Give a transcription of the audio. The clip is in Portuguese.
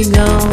Yeah.